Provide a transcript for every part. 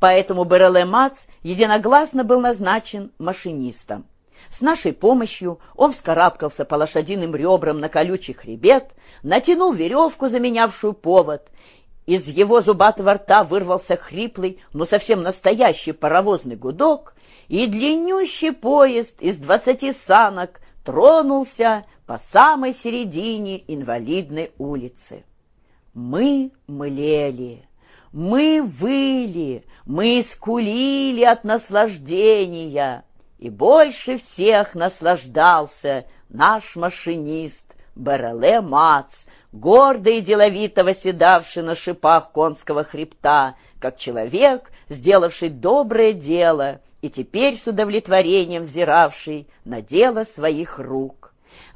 Поэтому Береле Мац единогласно был назначен машинистом. С нашей помощью он вскарабкался по лошадиным ребрам на колючий хребет, натянул веревку, заменявшую повод. Из его зубатого рта вырвался хриплый, но совсем настоящий паровозный гудок, и длиннющий поезд из двадцати санок тронулся по самой середине инвалидной улицы. Мы млели, мы выли, мы скулили от наслаждения, и больше всех наслаждался наш машинист Береле Мац, гордо и деловито восседавший на шипах конского хребта, как человек, сделавший доброе дело и теперь с удовлетворением взиравший на дело своих рук.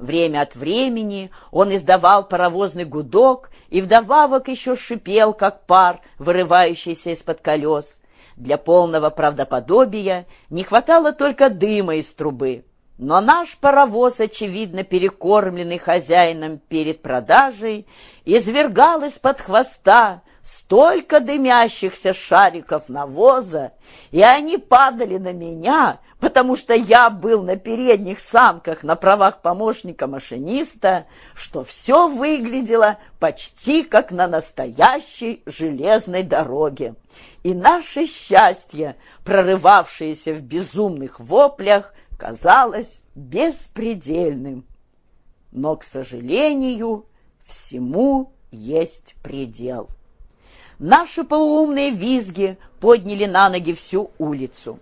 Время от времени он издавал паровозный гудок и вдобавок еще шипел, как пар, вырывающийся из-под колес. Для полного правдоподобия не хватало только дыма из трубы. Но наш паровоз, очевидно перекормленный хозяином перед продажей, извергал из-под хвоста столько дымящихся шариков навоза, и они падали на меня, потому что я был на передних санках на правах помощника машиниста, что все выглядело почти как на настоящей железной дороге. И наше счастье, прорывавшееся в безумных воплях, казалось беспредельным. Но, к сожалению, всему есть предел. Наши полуумные визги подняли на ноги всю улицу.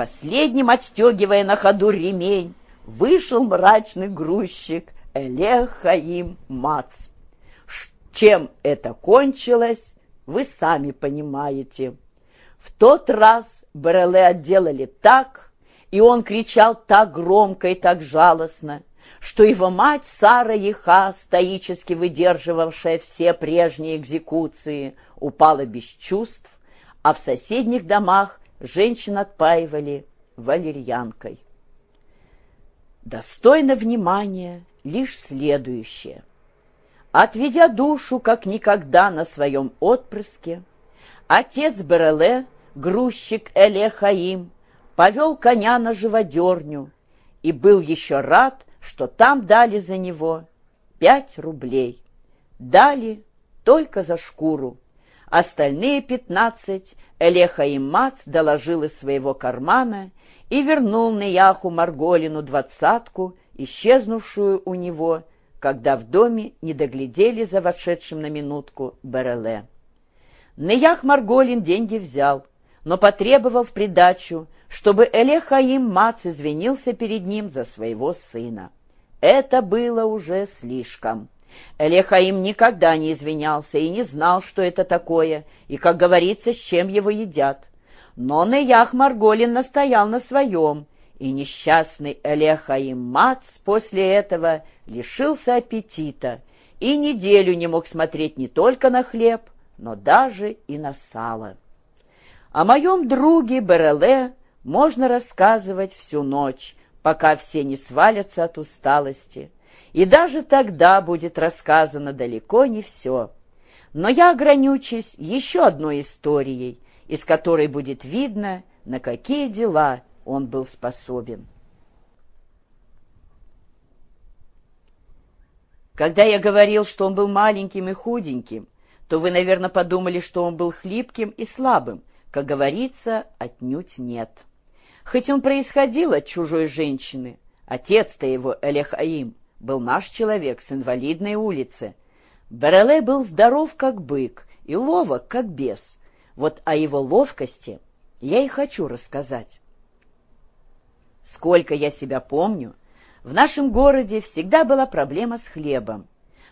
Последним, отстегивая на ходу ремень, вышел мрачный грузчик Элех Хаим Мац. Чем это кончилось, вы сами понимаете. В тот раз Береле отделали так, и он кричал так громко и так жалостно, что его мать Сара Еха, стоически выдерживавшая все прежние экзекуции, упала без чувств, а в соседних домах женщин отпаивали валерьянкой. Достойно внимания лишь следующее. Отведя душу, как никогда, на своем отпрыске, отец Береле, грузчик Эле Хаим, повел коня на живодерню и был еще рад, что там дали за него пять рублей. Дали только за шкуру. Остальные пятнадцать Элеха и Мац доложил из своего кармана и вернул Неяху Марголину двадцатку, исчезнувшую у него, когда в доме не доглядели за вошедшим на минутку Береле. Неях Марголин деньги взял, но потребовал в придачу, чтобы Элехаим Мац извинился перед ним за своего сына. Это было уже слишком. Элехаим никогда не извинялся и не знал, что это такое, и, как говорится, с чем его едят. Но Неях Марголин настоял на своем, и несчастный Элехаим Мац после этого лишился аппетита и неделю не мог смотреть не только на хлеб, но даже и на сало. О моем друге Береле можно рассказывать всю ночь, пока все не свалятся от усталости. И даже тогда будет рассказано далеко не все. Но я ограничусь еще одной историей, из которой будет видно, на какие дела он был способен. Когда я говорил, что он был маленьким и худеньким, то вы, наверное, подумали, что он был хлипким и слабым. Как говорится, отнюдь нет. Хоть он происходил от чужой женщины, отец-то его, Элехаим, был наш человек с инвалидной улицы. Береле был здоров, как бык, и ловок, как бес. Вот о его ловкости я и хочу рассказать. Сколько я себя помню, в нашем городе всегда была проблема с хлебом.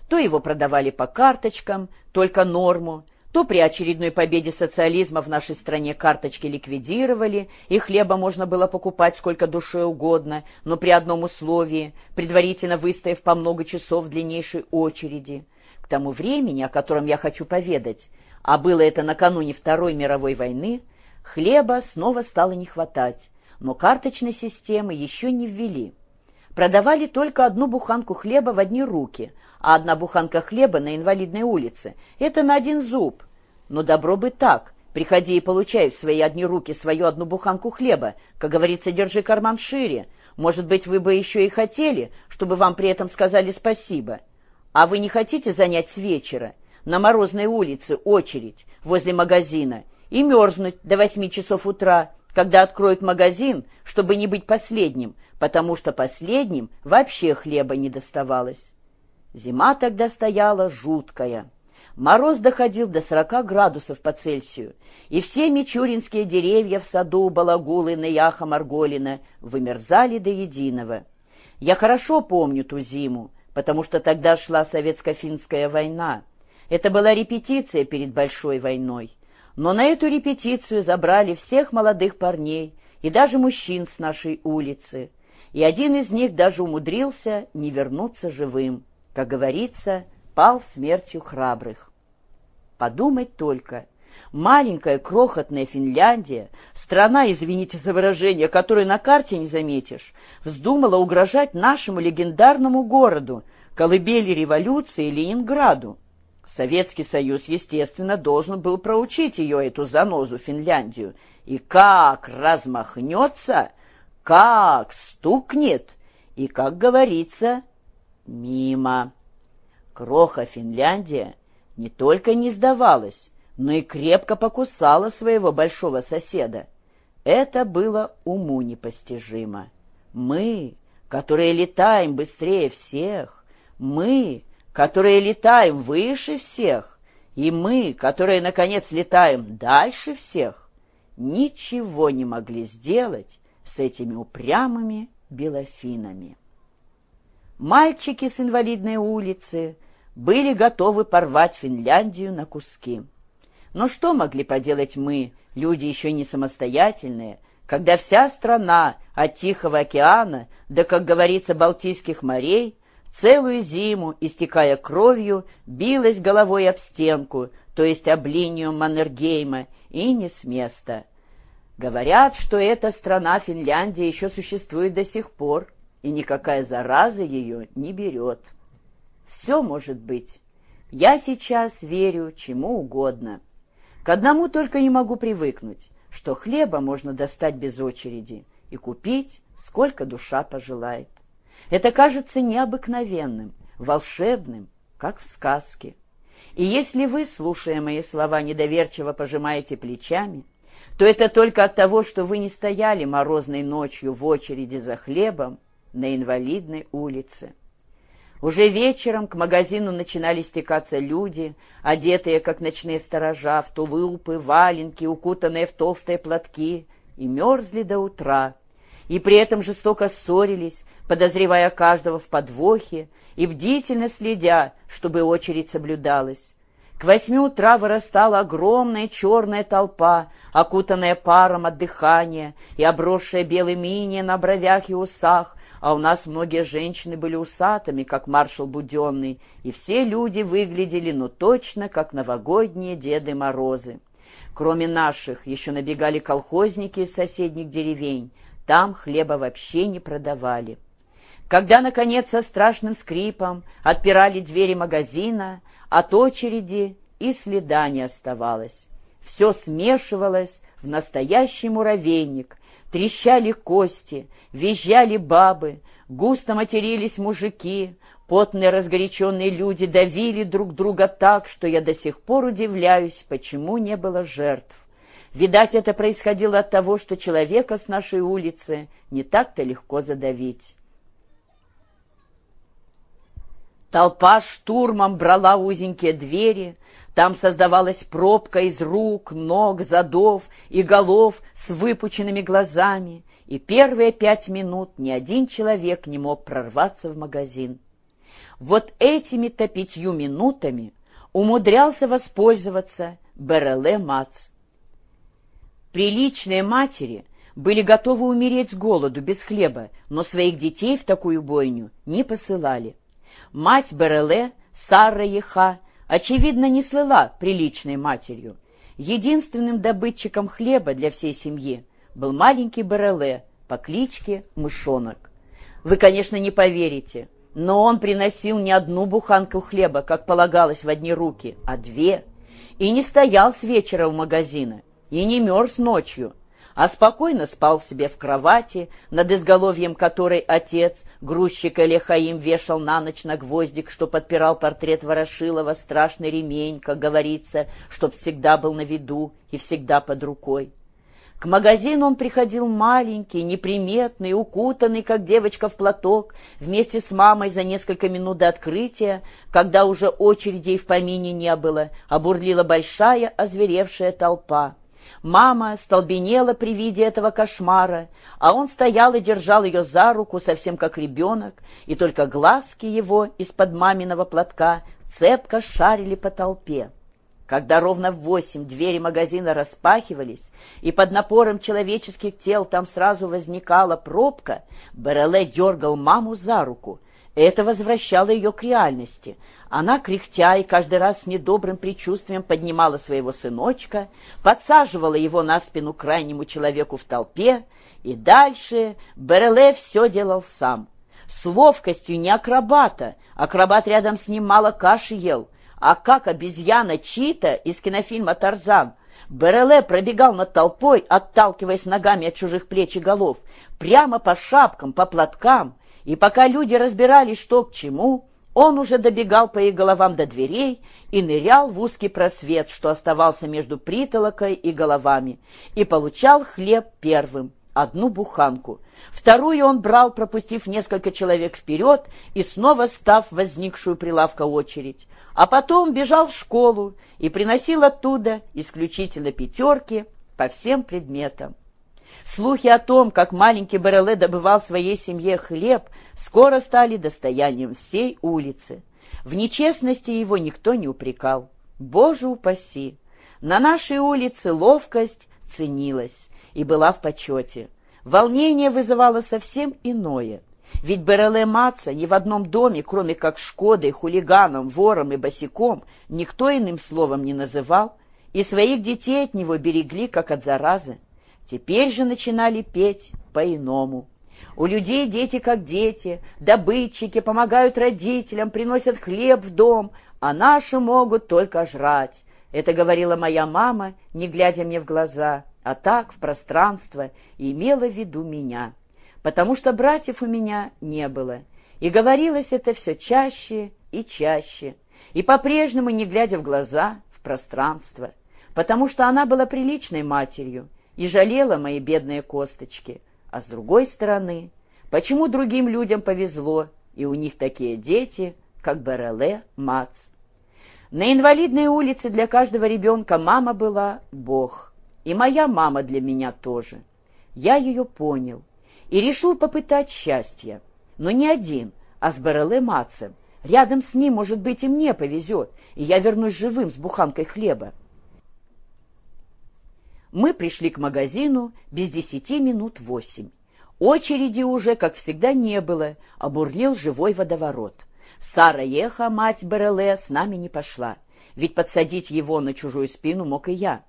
То его продавали по карточкам, только норму, то при очередной победе социализма в нашей стране карточки ликвидировали, и хлеба можно было покупать сколько душе угодно, но при одном условии, предварительно выстояв по много часов в длиннейшей очереди. К тому времени, о котором я хочу поведать, а было это накануне Второй мировой войны, хлеба снова стало не хватать, но карточной системы еще не ввели. Продавали только одну буханку хлеба в одни руки, а одна буханка хлеба на инвалидной улице — это на один зуб. Но добро бы так, Приходи и получай в свои одни руки свою одну буханку хлеба. Как говорится, держи карман шире. Может быть, вы бы еще и хотели, чтобы вам при этом сказали спасибо. А вы не хотите занять с вечера на морозной улице очередь возле магазина и мерзнуть до восьми часов утра, когда откроют магазин, чтобы не быть последним, потому что последним вообще хлеба не доставалось. Зима тогда стояла жуткая. Мороз доходил до сорока градусов по Цельсию, и все мичуринские деревья в саду Балагулы, Наяха, Марголина вымерзали до единого. Я хорошо помню ту зиму, потому что тогда шла советско-финская война. Это была репетиция перед большой войной. Но на эту репетицию забрали всех молодых парней и даже мужчин с нашей улицы. И один из них даже умудрился не вернуться живым. Как говорится, пал смертью храбрых. Подумать только. Маленькая крохотная Финляндия, страна, извините за выражение, которую на карте не заметишь, вздумала угрожать нашему легендарному городу, колыбели революции Ленинграду. Советский Союз, естественно, должен был проучить ее, эту занозу Финляндию. И как размахнется, как стукнет, и, как говорится, мимо. Кроха Финляндия не только не сдавалась, но и крепко покусала своего большого соседа. Это было уму непостижимо. Мы, которые летаем быстрее всех, мы, которые летаем выше всех, и мы, которые, наконец, летаем дальше всех, ничего не могли сделать с этими упрямыми белофинами. Мальчики с инвалидной улицы были готовы порвать Финляндию на куски. Но что могли поделать мы, люди еще не самостоятельные, когда вся страна от Тихого океана до, как говорится, Балтийских морей целую зиму, истекая кровью, билась головой об стенку, то есть об линию Маннергейма, и не с места. Говорят, что эта страна Финляндия еще существует до сих пор, и никакая зараза ее не берет. Все может быть. Я сейчас верю чему угодно. К одному только не могу привыкнуть, что хлеба можно достать без очереди и купить, сколько душа пожелает. Это кажется необыкновенным, волшебным, как в сказке. И если вы, слушая мои слова, недоверчиво пожимаете плечами, то это только от того, что вы не стояли морозной ночью в очереди за хлебом на инвалидной улице. Уже вечером к магазину начинали стекаться люди, одетые, как ночные сторожа, в тулупы, валенки, укутанные в толстые платки, и мерзли до утра, и при этом жестоко ссорились, подозревая каждого в подвохе и бдительно следя, чтобы очередь соблюдалась. К восьми утра вырастала огромная черная толпа, окутанная паром от дыхания и обросшая белым инеем на бровях и усах, а у нас многие женщины были усатыми, как маршал Буденный, и все люди выглядели, ну точно, как новогодние Деды Морозы. Кроме наших, еще набегали колхозники из соседних деревень, там хлеба вообще не продавали. Когда, наконец, со страшным скрипом отпирали двери магазина, от очереди и следа не оставалось. Все смешивалось в настоящий муравейник, Трещали кости, визжали бабы, густо матерились мужики, потные разгоряченные люди давили друг друга так, что я до сих пор удивляюсь, почему не было жертв. Видать, это происходило от того, что человека с нашей улицы не так-то легко задавить. Толпа штурмом брала узенькие двери, там создавалась пробка из рук, ног, задов и голов с выпученными глазами, и первые пять минут ни один человек не мог прорваться в магазин. Вот этими-то пятью минутами умудрялся воспользоваться Береле Мац. Приличные матери были готовы умереть с голоду без хлеба, но своих детей в такую бойню не посылали. Мать Береле, Сара Еха, очевидно, не слыла приличной матерью. Единственным добытчиком хлеба для всей семьи был маленький Береле по кличке Мышонок. Вы, конечно, не поверите, но он приносил не одну буханку хлеба, как полагалось в одни руки, а две, и не стоял с вечера у магазина, и не мерз ночью, а спокойно спал себе в кровати, над изголовьем которой отец, грузчик Элехаим, вешал на ночь на гвоздик, что подпирал портрет Ворошилова, страшный ремень, как говорится, чтоб всегда был на виду и всегда под рукой. К магазину он приходил маленький, неприметный, укутанный, как девочка в платок, вместе с мамой за несколько минут до открытия, когда уже очередей в помине не было, а бурлила большая озверевшая толпа. Мама столбенела при виде этого кошмара, а он стоял и держал ее за руку, совсем как ребенок, и только глазки его из-под маминого платка цепко шарили по толпе. Когда ровно в восемь двери магазина распахивались, и под напором человеческих тел там сразу возникала пробка, Береле дергал маму за руку. Это возвращало ее к реальности. Она, кряхтя и каждый раз с недобрым предчувствием поднимала своего сыночка, подсаживала его на спину крайнему человеку в толпе, и дальше Береле все делал сам. С ловкостью не акробата, акробат рядом с ним мало каши ел — а как обезьяна Чита из кинофильма «Тарзан» Береле пробегал над толпой, отталкиваясь ногами от чужих плеч и голов, прямо по шапкам, по платкам, и пока люди разбирались, что к чему, он уже добегал по их головам до дверей и нырял в узкий просвет, что оставался между притолокой и головами, и получал хлеб первым, одну буханку. Вторую он брал, пропустив несколько человек вперед и снова став возникшую прилавка очередь а потом бежал в школу и приносил оттуда исключительно пятерки по всем предметам. Слухи о том, как маленький Бареле добывал своей семье хлеб, скоро стали достоянием всей улицы. В нечестности его никто не упрекал. Боже упаси! На нашей улице ловкость ценилась и была в почете. Волнение вызывало совсем иное — ведь Береле Маца ни в одном доме, кроме как Шкодой, хулиганом, вором и босиком, никто иным словом не называл, и своих детей от него берегли, как от заразы. Теперь же начинали петь по-иному. У людей дети как дети, добытчики помогают родителям, приносят хлеб в дом, а наши могут только жрать. Это говорила моя мама, не глядя мне в глаза, а так, в пространство, имела в виду меня потому что братьев у меня не было, и говорилось это все чаще и чаще, и по-прежнему, не глядя в глаза, в пространство, потому что она была приличной матерью и жалела мои бедные косточки, а с другой стороны, почему другим людям повезло, и у них такие дети, как Береле Мац. На инвалидной улице для каждого ребенка мама была Бог, и моя мама для меня тоже. Я ее понял, и решил попытать счастье. Но не один, а с Бареле Мацем. Рядом с ним, может быть, и мне повезет, и я вернусь живым с буханкой хлеба. Мы пришли к магазину без десяти минут восемь. Очереди уже, как всегда, не было, а бурлил живой водоворот. Сара Еха, мать Береле, с нами не пошла, ведь подсадить его на чужую спину мог и я.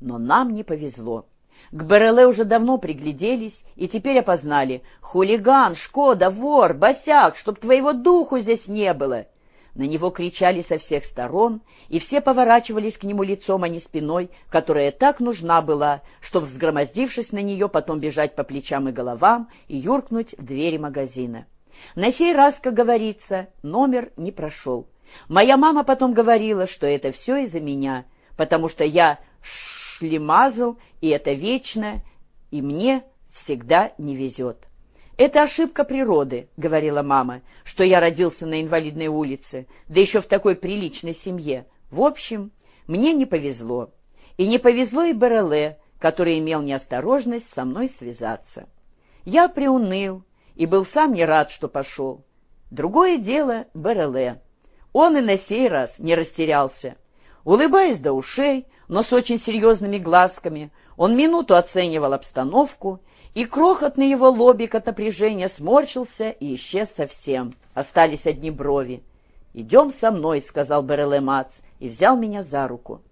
Но нам не повезло. К Береле уже давно пригляделись и теперь опознали. «Хулиган, Шкода, вор, босяк, чтоб твоего духу здесь не было!» На него кричали со всех сторон, и все поворачивались к нему лицом, а не спиной, которая так нужна была, чтобы, взгромоздившись на нее, потом бежать по плечам и головам и юркнуть в двери магазина. На сей раз, как говорится, номер не прошел. Моя мама потом говорила, что это все из-за меня, потому что я шлемазл, и это вечно, и мне всегда не везет. «Это ошибка природы», — говорила мама, «что я родился на инвалидной улице, да еще в такой приличной семье. В общем, мне не повезло. И не повезло и Бареле, который имел неосторожность со мной связаться. Я приуныл и был сам не рад, что пошел. Другое дело Бареле. Он и на сей раз не растерялся. Улыбаясь до ушей, но с очень серьезными глазками. Он минуту оценивал обстановку, и крохотный его лобик от напряжения сморщился и исчез совсем. Остались одни брови. «Идем со мной», — сказал Береле Мац, и взял меня за руку.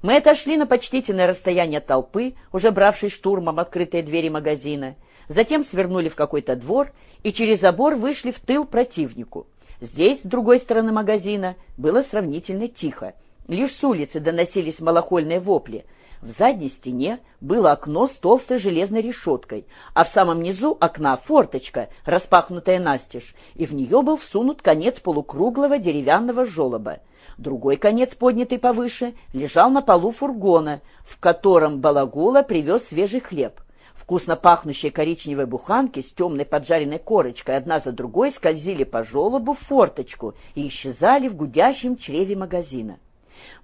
Мы отошли на почтительное расстояние толпы, уже бравшей штурмом открытые двери магазина, затем свернули в какой-то двор и через забор вышли в тыл противнику. Здесь, с другой стороны магазина, было сравнительно тихо. Лишь с улицы доносились малохольные вопли. В задней стене было окно с толстой железной решеткой, а в самом низу окна форточка, распахнутая настежь, и в нее был всунут конец полукруглого деревянного желоба. Другой конец, поднятый повыше, лежал на полу фургона, в котором Балагула привез свежий хлеб. Вкусно пахнущие коричневые буханки с темной поджаренной корочкой одна за другой скользили по желобу в форточку и исчезали в гудящем чреве магазина.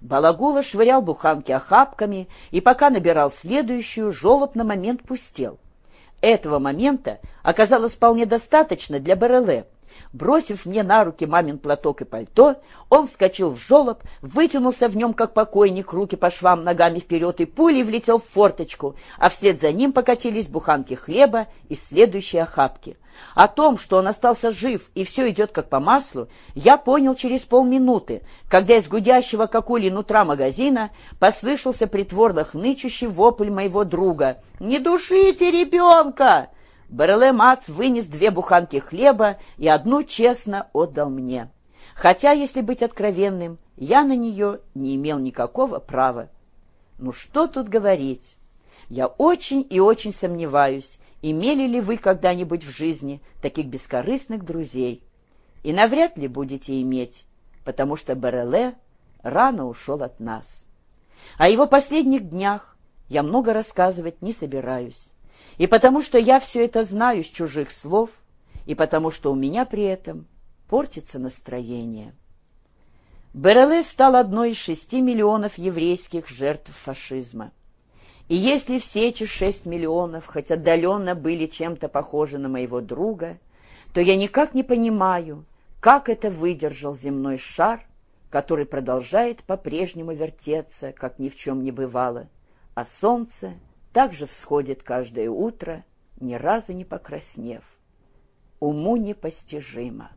Балагула швырял буханки охапками, и пока набирал следующую, желоб на момент пустел. Этого момента оказалось вполне достаточно для Бареле — Бросив мне на руки мамин платок и пальто, он вскочил в жолоб, вытянулся в нем, как покойник, руки по швам ногами вперед и пулей влетел в форточку, а вслед за ним покатились буханки хлеба и следующие охапки. О том, что он остался жив и все идет как по маслу, я понял через полминуты, когда из гудящего как улей нутра магазина послышался притворно хнычущий вопль моего друга. «Не душите ребенка!» Бареле Мац вынес две буханки хлеба и одну честно отдал мне. Хотя, если быть откровенным, я на нее не имел никакого права. Ну что тут говорить? Я очень и очень сомневаюсь, имели ли вы когда-нибудь в жизни таких бескорыстных друзей. И навряд ли будете иметь, потому что Бареле рано ушел от нас. О его последних днях я много рассказывать не собираюсь. И потому что я все это знаю с чужих слов, и потому что у меня при этом портится настроение. Береле стал одной из шести миллионов еврейских жертв фашизма. И если все эти шесть миллионов хоть отдаленно были чем-то похожи на моего друга, то я никак не понимаю, как это выдержал земной шар, который продолжает по-прежнему вертеться, как ни в чем не бывало, а солнце также всходит каждое утро, ни разу не покраснев. Уму непостижимо.